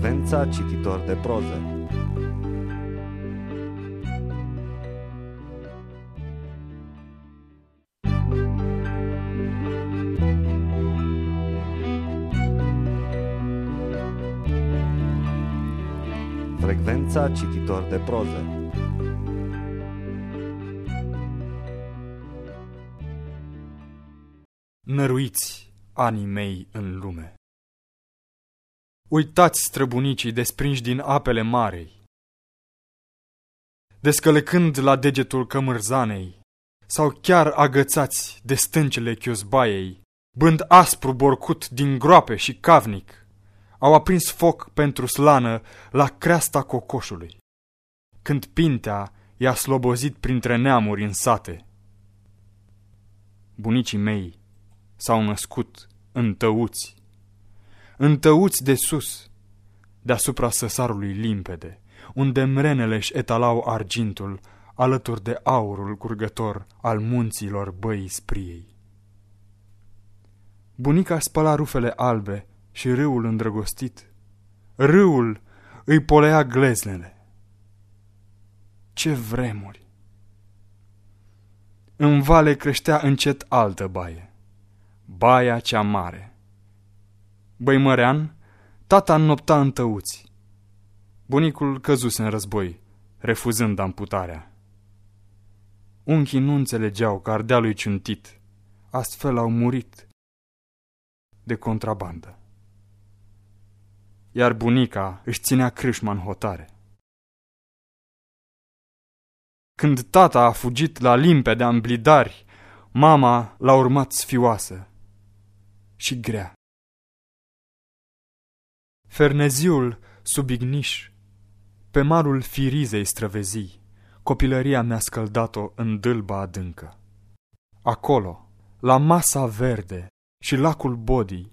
Frecvența cititor de proză Frecvența cititor de proză Năruiți anii mei în lume. Uitați străbunicii desprinși din apele marei. Descălecând la degetul cămârzanei, sau chiar agățați de stâncele chiosbaiei, bând aspru borcut din groape și cavnic, au aprins foc pentru slană la creasta cocoșului, când pintea i-a slobozit printre neamuri în sate. Bunicii mei s-au născut întăuți, întăuți de sus, deasupra săsarului limpede, unde mrenele își etalau argintul, alături de aurul curgător al munților băii spriei. Bunica spăla rufele albe și râul îndrăgostit. Râul îi polea gleznele. Ce vremuri! În vale creștea încet altă baie, baia cea mare. Băimărean, tata înnopta în tăuți. Bunicul căzuse în război, refuzând amputarea. Unchii nu înțelegeau că ardealul ciuntit, astfel au murit de contrabandă. Iar bunica își ținea crâșma în hotare. Când tata a fugit la limpe de amblidari, mama l-a urmat sfioasă și grea. Ferneziul sub igniș, pe marul firizei străvezii, copilăria mi-a scăldat-o în dâlba adâncă. Acolo, la masa verde și lacul Bodii,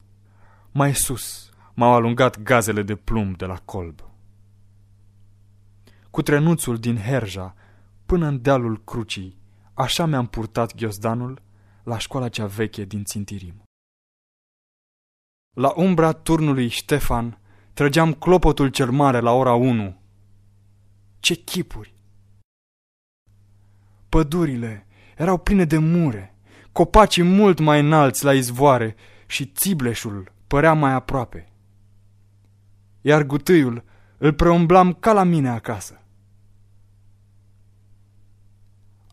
mai sus m-au alungat gazele de plumb de la colb. Cu trenuțul din Herja până în dealul crucii, așa mi-am purtat ghiozdanul la școala cea veche din Țintirim. La umbra turnului Ștefan trăgeam clopotul cel mare la ora 1. Ce chipuri! Pădurile erau pline de mure, copacii mult mai înalți la izvoare și țibleșul părea mai aproape. Iar gutâiul îl preumblam ca la mine acasă.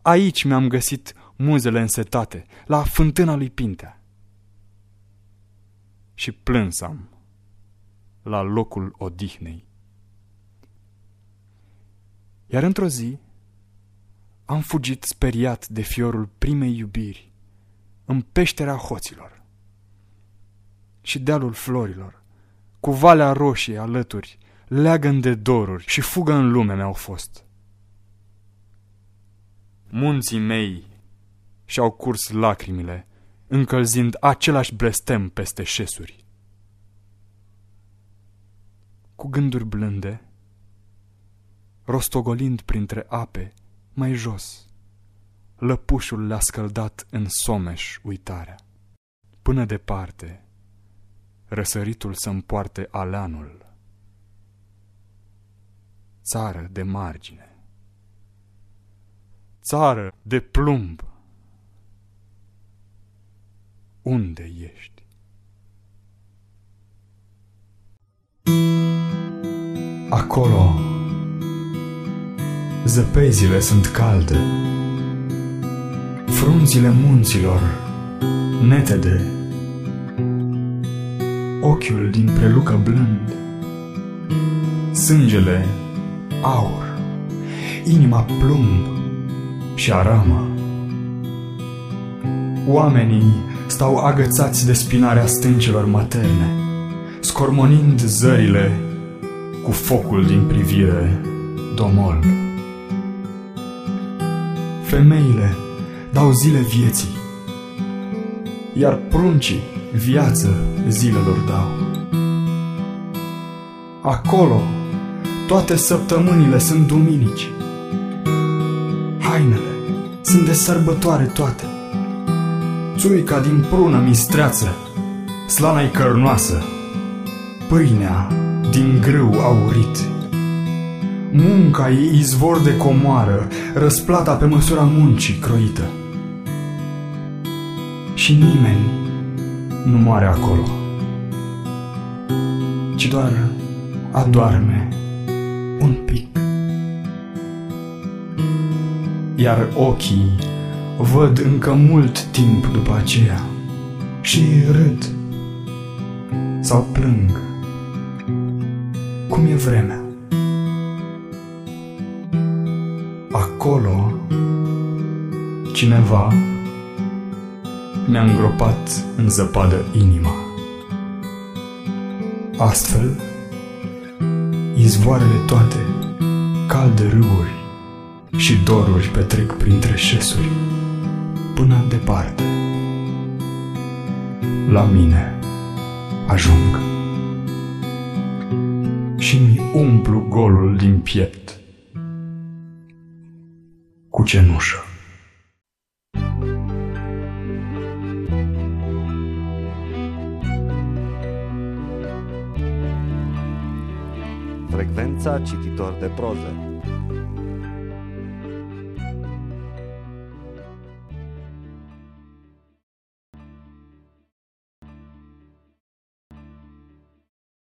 Aici mi-am găsit muzele însetate, la fântâna lui Pintea. Și plânsam la locul odihnei. Iar într-o zi am fugit speriat de fiorul primei iubiri în peștera hoților și dealul florilor, cu valea roșie alături, leagăn de doruri și fugă în lume mi-au fost. Munții mei și-au curs lacrimile, încălzind același blestem peste șesuri. Cu gânduri blânde, rostogolind printre ape, mai jos, lăpușul le-a scăldat în someș uitarea. Până departe, răsăritul să-mi poarte aleanul. Țară de margine, țară de plumb, unde ești? Acolo, zăpezile sunt calde, frunzile munților, netede, ochiul din prelucă blând, sângele aur, inima plumb și aramă. Oamenii stau agățați de spinarea stâncelor materne, scormonind zările cu focul din privire domol. Femeile dau zile vieții, iar pruncii viață zilelor dau. Acolo toate săptămânile sunt duminici, hainele sunt de sărbătoare toate. Țuica din prună mistreață, slana-i cărnoasă, pâinea din grâu aurit. Munca e izvor de comoară, răsplata pe măsura muncii croită. Și nimeni nu moare acolo, ci doar adoarme un pic. Iar ochii văd încă mult timp după aceea și râd sau plâng. Cum e vremea? Acolo cineva mi-a îngropat în zăpadă inima. Astfel, izvoarele toate, calde râuri și doruri petrec printre șesuri, până departe. La mine ajung și mi umplu golul din piept cu cenușă. Frecvența cititor de proză